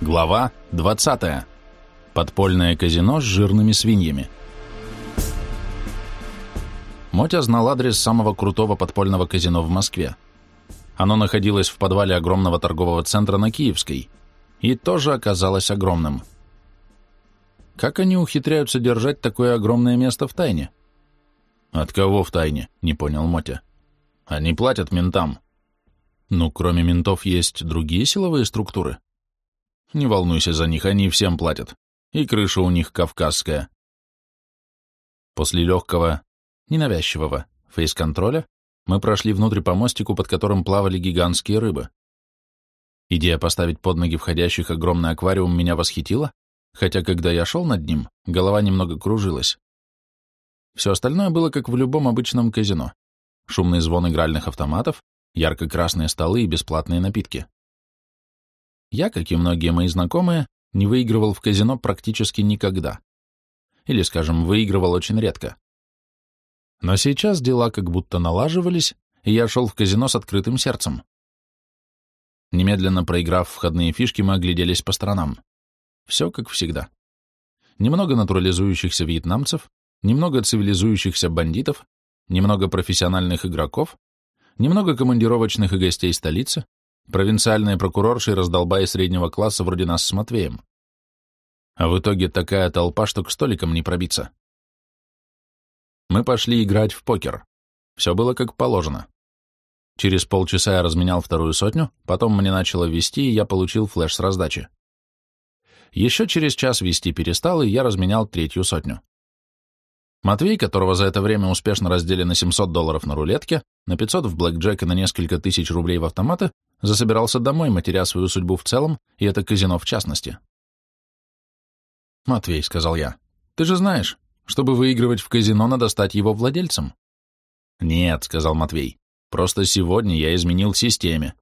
Глава 20. Подпольное казино с жирными свиньями. Мотя знал адрес самого крутого подпольного казино в Москве. Оно находилось в подвале огромного торгового центра на Киевской и тоже оказалось огромным. Как они ухитряются держать такое огромное место в тайне? От кого в тайне? Не понял Мотя. Они платят ментам. Ну, кроме ментов есть другие силовые структуры. Не волнуйся за них, они всем платят. И крыша у них кавказская. После легкого, ненавязчивого фейс-контроля мы прошли внутрь по мостику, под которым плавали гигантские рыбы. Идея поставить под ноги входящих огромный аквариум меня восхитила, хотя когда я шел над ним, голова немного кружилась. Все остальное было как в любом обычном казино. Шумный звон игральных автоматов, ярко-красные столы и бесплатные напитки. Я, как и многие мои знакомые, не выигрывал в казино практически никогда. Или, скажем, выигрывал очень редко. Но сейчас дела как будто налаживались, и я шел в казино с открытым сердцем. Немедленно проиграв входные фишки, мы огляделись по сторонам. Все как всегда. Немного натурализующихся вьетнамцев, немного цивилизующихся бандитов, немного профессиональных игроков, немного командировочных и гостей столицы, провинциальные прокурорши и раздолбаи среднего класса вроде нас с Матвеем. А в итоге такая толпа, что к столикам не пробиться. Мы пошли играть в покер. Все было как положено. Через полчаса я разменял вторую сотню, потом мне начало вести, и я получил флеш с раздачи. Еще через час вести перестал, и я разменял третью сотню. Матвей, которого за это время успешно раздели на 700 долларов на рулетке, на 500 в блэкджек и на несколько тысяч рублей в автоматы, засобирался домой, матеря свою судьбу в целом, и это казино в частности. «Матвей», — сказал я, — «ты же знаешь, чтобы выигрывать в казино, надо стать его владельцем». «Нет», — сказал Матвей, — «просто сегодня я изменил системе».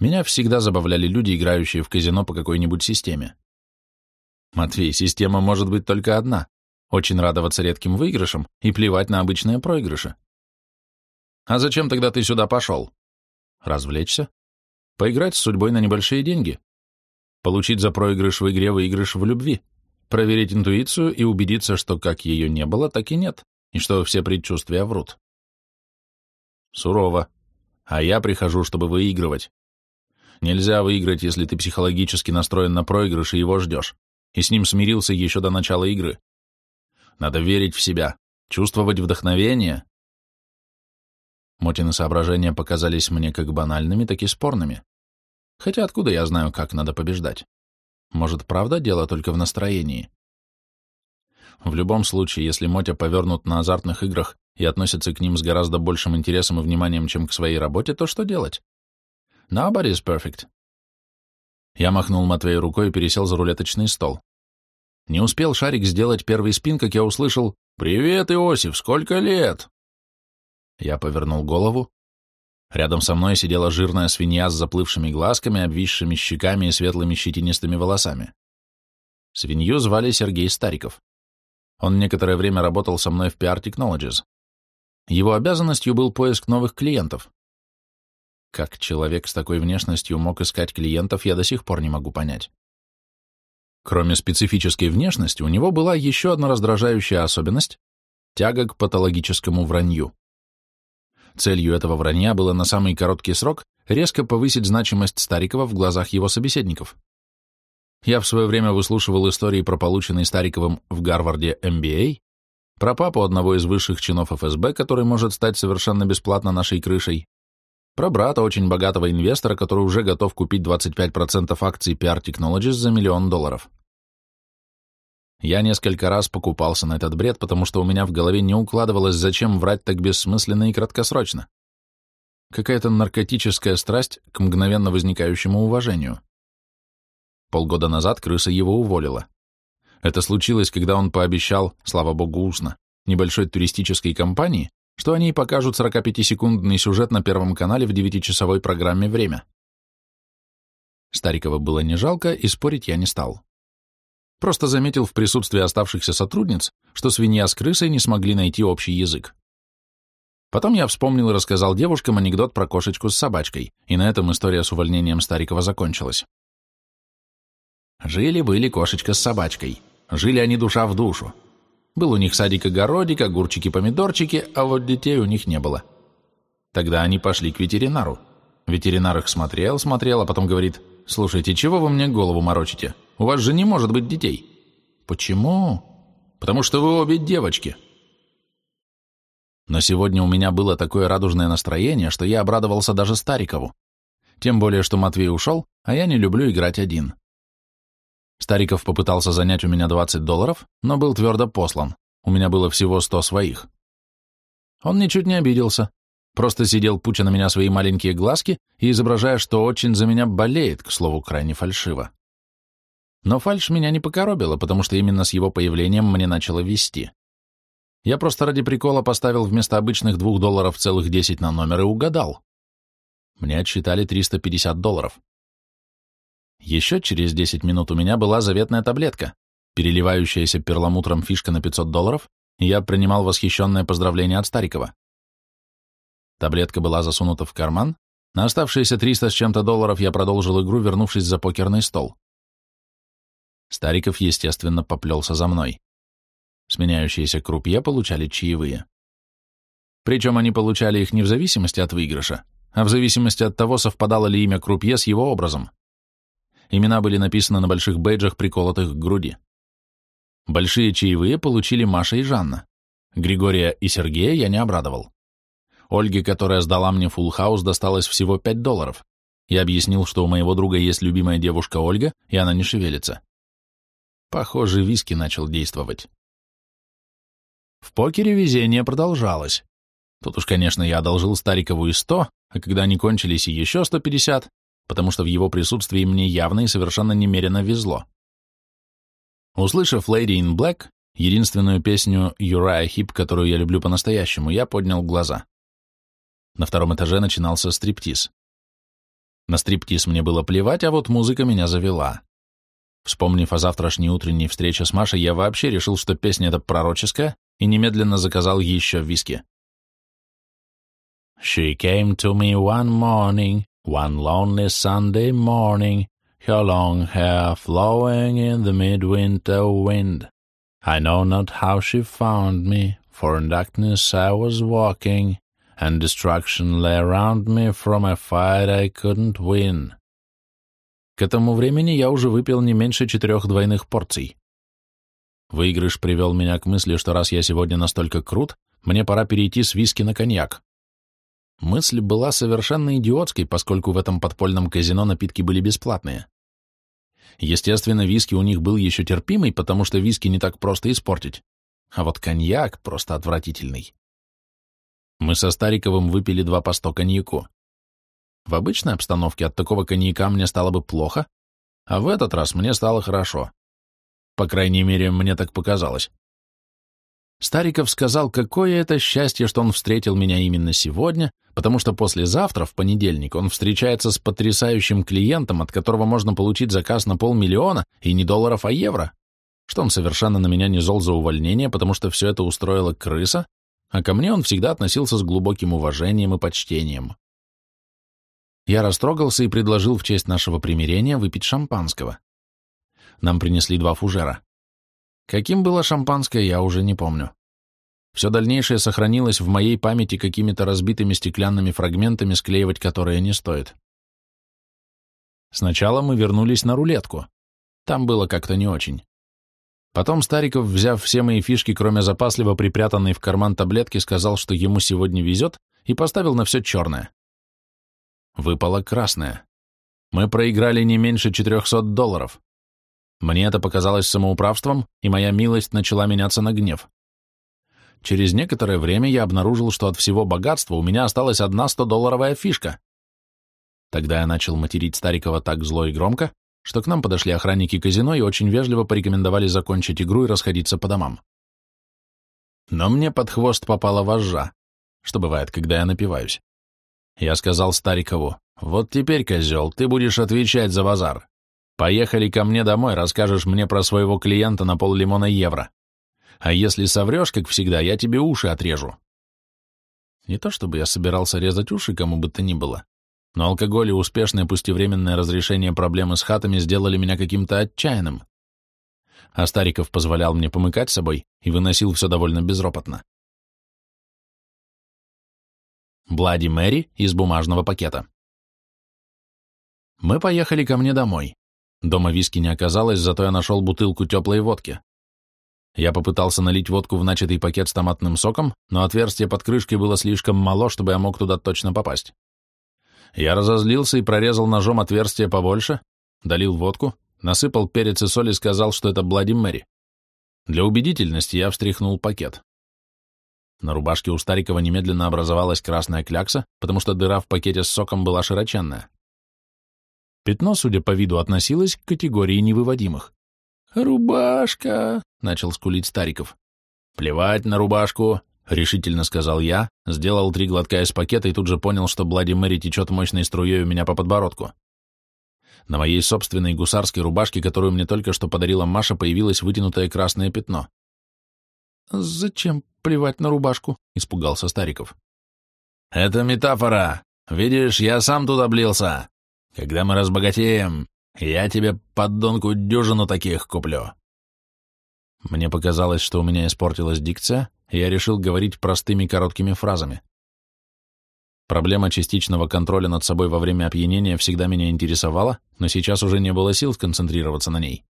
Меня всегда забавляли люди, играющие в казино по какой-нибудь системе. Матвей, система может быть только одна — очень радоваться редким выигрышам и плевать на обычные проигрыши. А зачем тогда ты сюда пошел? Развлечься? Поиграть с судьбой на небольшие деньги? Получить за проигрыш в игре выигрыш в любви? Проверить интуицию и убедиться, что как ее не было, так и нет, и что все предчувствия врут. Сурово. А я прихожу, чтобы выигрывать. Нельзя выиграть, если ты психологически настроен на проигрыш и его ждешь, и с ним смирился еще до начала игры. Надо верить в себя, чувствовать вдохновение, Мотины соображения показались мне как банальными, так и спорными. Хотя откуда я знаю, как надо побеждать? Может, правда дело только в настроении? В любом случае, если Мотя повернут на азартных играх и относится к ним с гораздо большим интересом и вниманием, чем к своей работе, то что делать? Nobody is perfect. Я махнул Матвею рукой и пересел за рулеточный стол. Не успел Шарик сделать первый спин, как я услышал «Привет, Иосиф, сколько лет?» Я повернул голову. Рядом со мной сидела жирная свинья с заплывшими глазками, обвисшими щеками и светлыми щетинистыми волосами. Свинью звали Сергей Стариков. Он некоторое время работал со мной в PR Technologies. Его обязанностью был поиск новых клиентов. Как человек с такой внешностью мог искать клиентов, я до сих пор не могу понять. Кроме специфической внешности, у него была еще одна раздражающая особенность – тяга к патологическому вранью. Целью этого вранья было на самый короткий срок резко повысить значимость Старикова в глазах его собеседников. Я в свое время выслушивал истории про полученный Стариковым в Гарварде MBA, про папу одного из высших чинов ФСБ, который может стать совершенно бесплатно нашей крышей, про брата очень богатого инвестора, который уже готов купить 25% акций PR Technologies за миллион долларов. Я несколько раз покупался на этот бред, потому что у меня в голове не укладывалось, зачем врать так бессмысленно и краткосрочно. Какая-то наркотическая страсть к мгновенно возникающему уважению. Полгода назад крыса его уволила. Это случилось, когда он пообещал, слава богу, устно, небольшой туристической компании, что они покажут 45-секундный сюжет на Первом канале в 9-часовой программе «Время». Старикова было не жалко, и спорить я не стал. Просто заметил в присутствии оставшихся сотрудниц, что свинья с крысой не смогли найти общий язык. Потом я вспомнил и рассказал девушкам анекдот про кошечку с собачкой, и на этом история с увольнением Старикова закончилась. Жили-были кошечка с собачкой. Жили они душа в душу. Был у них садик-огородик, огурчики-помидорчики, а вот детей у них не было. Тогда они пошли к ветеринару. Ветеринар их смотрел, смотрел, а потом говорит, «Слушайте, чего вы мне голову морочите? У вас же не может быть детей». «Почему?» «Потому что вы обе девочки». Но сегодня у меня было такое радужное настроение, что я обрадовался даже Старикову. Тем более, что Матвей ушел, а я не люблю играть один. Стариков попытался занять у меня 20 долларов, но был твердо послан. У меня было всего 100 своих. Он ничуть не обиделся, просто сидел, пуча на меня свои маленькие глазки и изображая, что очень за меня болеет, к слову, крайне фальшиво. Но фальшь меня не покоробила, потому что именно с его появлением мне начало вести. Я просто ради прикола поставил вместо обычных двух долларов целых 10 на номер и угадал. Мне отсчитали 350 долларов. Еще через 10 минут у меня была заветная таблетка, переливающаяся перламутром фишка на 500 долларов, и я принимал восхищенное поздравление от Старикова. Таблетка была засунута в карман, на оставшиеся 300 с чем-то долларов я продолжил игру, вернувшись за покерный стол. Стариков, естественно, поплелся за мной. Сменяющиеся крупье получали чаевые. Причем они получали их не в зависимости от выигрыша, а в зависимости от того, совпадало ли имя крупье с его образом. Имена были написаны на больших бейджах, приколотых к груди. Большие чаевые получили Маша и Жанна. Григория и Сергея я не обрадовал. Ольге, которая сдала мне фулл хаус, досталось всего 5 долларов. Я объяснил, что у моего друга есть любимая девушка Ольга, и она не шевелится. Похоже, виски начал действовать. В покере везение продолжалось. Тут уж, конечно, я одолжил Старикову и 100, а когда они кончились, и еще 150, потому что в его присутствии мне явно и совершенно немерено везло. Услышав Lady in Black, единственную песню Юрая Хип, которую я люблю по-настоящему, я поднял глаза. На втором этаже начинался стриптиз. На стриптиз мне было плевать, а вот музыка меня завела. Вспомнив о завтрашней утренней встрече с Машей, я вообще решил, что песня эта пророческая, и немедленно заказал еще виски. She came to me one morning, one lonely Sunday morning, her long hair flowing in the midwinter wind. I know not how she found me, for in darkness I was walking, and destruction lay around me from a fight I couldn't win. К этому времени я уже выпил не меньше четырех двойных порций. Выигрыш привел меня к мысли, что раз я сегодня настолько крут, мне пора перейти с виски на коньяк. Мысль была совершенно идиотской, поскольку в этом подпольном казино напитки были бесплатные. Естественно, виски у них был еще терпимый, потому что виски не так просто испортить. А вот коньяк просто отвратительный. Мы со Стариковым выпили два по сто коньяку. В обычной обстановке от такого коньяка мне стало бы плохо, а в этот раз мне стало хорошо. По крайней мере, мне так показалось. Стариков сказал, какое это счастье, что он встретил меня именно сегодня, потому что послезавтра, в понедельник, он встречается с потрясающим клиентом, от которого можно получить заказ на полмиллиона, и не долларов, а евро, что он совершенно на меня не зол за увольнение, потому что все это устроила крыса, а ко мне он всегда относился с глубоким уважением и почтением. Я растрогался и предложил в честь нашего примирения выпить шампанского. Нам принесли два фужера. Каким было шампанское, я уже не помню. Все дальнейшее сохранилось в моей памяти какими-то разбитыми стеклянными фрагментами, склеивать которые не стоит. Сначала мы вернулись на рулетку. Там было как-то не очень. Потом Стариков, взяв все мои фишки, кроме запасливо припрятанной в карман таблетки, сказал, что ему сегодня везет, и поставил на все черное. Выпало красное. Мы проиграли не меньше 400 долларов. Мне это показалось самоуправством, и моя милость начала меняться на гнев. Через некоторое время я обнаружил, что от всего богатства у меня осталась одна 100-долларовая фишка. Тогда я начал материть Старикова так зло и громко, что к нам подошли охранники казино и очень вежливо порекомендовали закончить игру и расходиться по домам. Но мне под хвост попала вожжа, что бывает, когда я напиваюсь. Я сказал Старикову, «Вот теперь, козел, ты будешь отвечать за базар. Поехали ко мне домой, расскажешь мне про своего клиента на поллимона евро. А если соврешь, как всегда, я тебе уши отрежу». Не то чтобы я собирался резать уши кому бы то ни было, но алкоголь и успешное, пусть разрешение проблемы с хатами сделали меня каким-то отчаянным. А Стариков позволял мне помыкать собой и выносил все довольно безропотно. Блади Мэри из бумажного пакета. Мы поехали ко мне домой. Дома виски не оказалось, зато я нашел бутылку теплой водки. Я попытался налить водку в начатый пакет с томатным соком, но отверстие под крышкой было слишком мало, чтобы я мог туда точно попасть. Я разозлился и прорезал ножом отверстие побольше, долил водку, насыпал перец и соль и сказал, что это Блади Мэри. Для убедительности я встряхнул пакет. На рубашке у Старикова немедленно образовалась красная клякса, потому что дыра в пакете с соком была широченная. Пятно, судя по виду, относилось к категории невыводимых. «Рубашка!» — начал скулить Стариков. «Плевать на рубашку!» — решительно сказал я, сделал три глотка из пакета и тут же понял, что Блади Мэри течет мощной струей у меня по подбородку. На моей собственной гусарской рубашке, которую мне только что подарила Маша, появилось вытянутое красное пятно. «Зачем плевать на рубашку?» — испугался Стариков. «Это метафора. Видишь, я сам туда блился. Когда мы разбогатеем, я тебе поддонку дюжину таких куплю». Мне показалось, что у меня испортилась дикция, и я решил говорить простыми короткими фразами. Проблема частичного контроля над собой во время опьянения всегда меня интересовала, но сейчас уже не было сил сконцентрироваться на ней.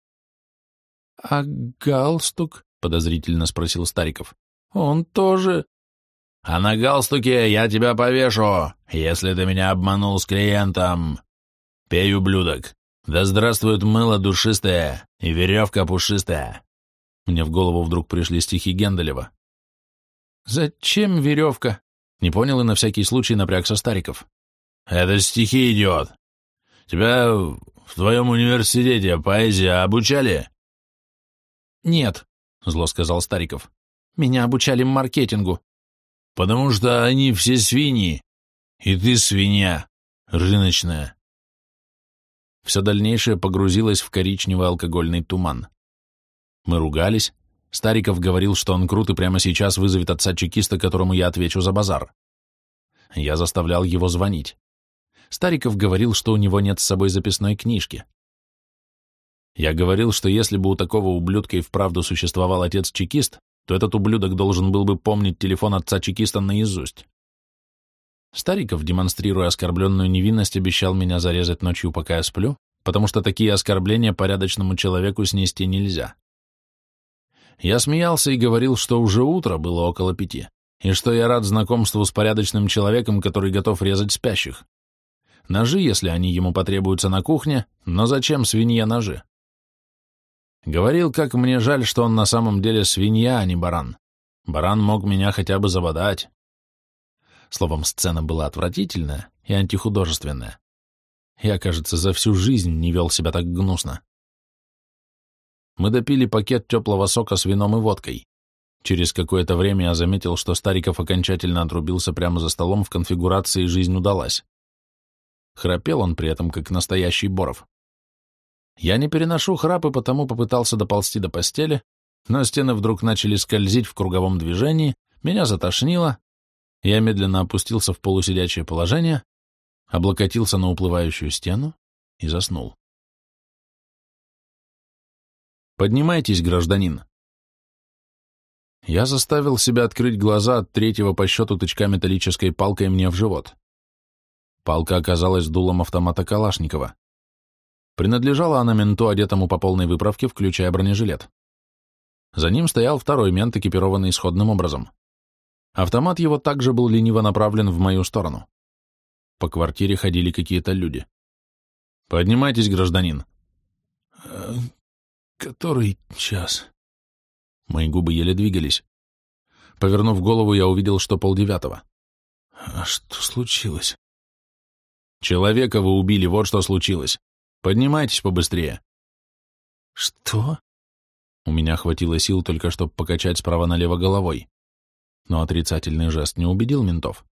«А галстук?» — подозрительно спросил Стариков. «Он тоже...» «А на галстуке я тебя повешу, если ты меня обманул с клиентом. Пей, ублюдок. Да здравствует мыло душистое и веревка пушистая». Мне в голову вдруг пришли стихи Генделева. «Зачем веревка?» Не понял и на всякий случай напрягся Стариков. «Это стихи, идиот. Тебя в твоем университете поэзия обучали?» «Нет», — зло сказал Стариков. «Меня обучали маркетингу». «Потому что они все свиньи, и ты свинья, рыночная». Все дальнейшее погрузилось в коричневый алкогольный туман. Мы ругались, Стариков говорил, что он крут и прямо сейчас вызовет отца-чекиста, которому я отвечу за базар. Я заставлял его звонить. Стариков говорил, что у него нет с собой записной книжки. Я говорил, что если бы у такого ублюдка и вправду существовал отец-чекист, то этот ублюдок должен был бы помнить телефон отца-чекиста наизусть. Стариков, демонстрируя оскорбленную невинность, обещал меня зарезать ночью, пока я сплю, потому что такие оскорбления порядочному человеку снести нельзя. Я смеялся и говорил, что уже утро было около пяти, и что я рад знакомству с порядочным человеком, который готов резать спящих. Ножи, если они ему потребуются на кухне, но зачем свинья ножи? Говорил, как мне жаль, что он на самом деле свинья, а не баран. Баран мог меня хотя бы забодать. Словом, сцена была отвратительная и антихудожественная. Я, кажется, за всю жизнь не вел себя так гнусно. Мы допили пакет теплого сока с вином и водкой. Через какое-то время я заметил, что Стариков окончательно отрубился прямо за столом в конфигурации «Жизнь удалась». Храпел он при этом, как настоящий Боров. Я не переношу храпы, потому попытался доползти до постели, но стены вдруг начали скользить в круговом движении, меня затошнило, я медленно опустился в полусидячее положение, облокотился на уплывающую стену и заснул. Поднимайтесь, гражданин. Я заставил себя открыть глаза от третьего по счету тычка металлической палкой мне в живот. Палка оказалась дулом автомата Калашникова. Принадлежала она менту, одетому по полной выправке, включая бронежилет. За ним стоял второй мент, экипированный сходным образом. Автомат его также был лениво направлен в мою сторону. По квартире ходили какие-то люди. «Поднимайтесь, гражданин». «Э, Который час? Мои губы еле двигались. Повернув голову, я увидел, что полдевятого. А что случилось? Человека вы убили, вот что случилось. Поднимайтесь побыстрее. Что? У меня хватило сил только, чтобы покачать справа налево головой. Но отрицательный жест не убедил ментов.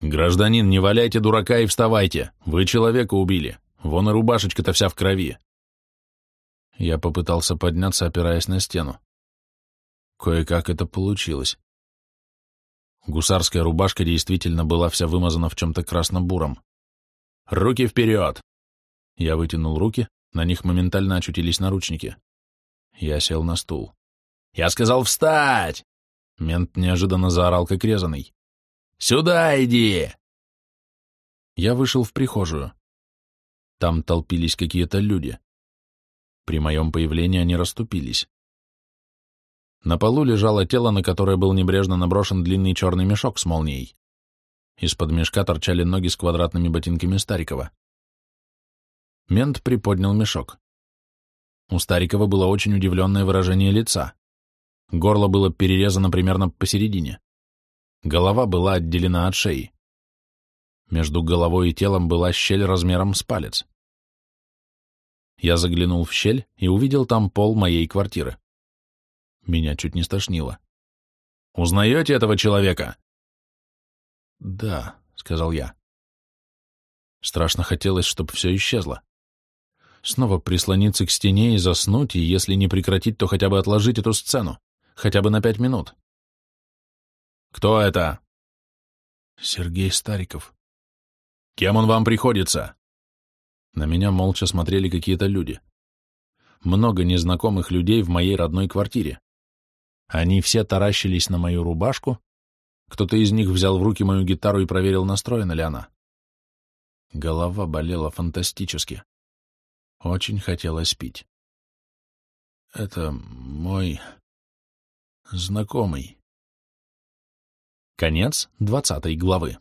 «Гражданин, не валяйте дурака и вставайте. Вы человека убили. Вон и рубашечка-то вся в крови. Я попытался подняться, опираясь на стену. Кое-как это получилось. Гусарская рубашка действительно была вся вымазана в чем-то красно-буром. Руки вперед!» Я вытянул руки, на них моментально очутились наручники. Я сел на стул. «Я сказал встать!» Мент неожиданно заорал, как резаный. «Сюда иди!» Я вышел в прихожую. Там толпились какие-то люди. При моем появлении они расступились. На полу лежало тело, на которое был небрежно наброшен длинный черный мешок с молнией. Из-под мешка торчали ноги с квадратными ботинками Старикова. Мент приподнял мешок. У Старикова было очень удивленное выражение лица. Горло было перерезано примерно посередине. Голова была отделена от шеи. Между головой и телом была щель размером с палец. Я заглянул в щель и увидел там пол моей квартиры. Меня чуть не стошнило. «Узнаете этого человека?» «Да», — сказал я. Страшно хотелось, чтобы все исчезло. Снова прислониться к стене и заснуть, и если не прекратить, то хотя бы отложить эту сцену, хотя бы на пять минут. «Кто это?» «Сергей Стариков». «Кем он вам приходится?» На меня молча смотрели какие-то люди. Много незнакомых людей в моей родной квартире. Они все таращились на мою рубашку, кто-то из них взял в руки мою гитару и проверил, настроена ли она. Голова болела фантастически. Очень хотелось пить. Это мой знакомый. Конец двадцатой главы.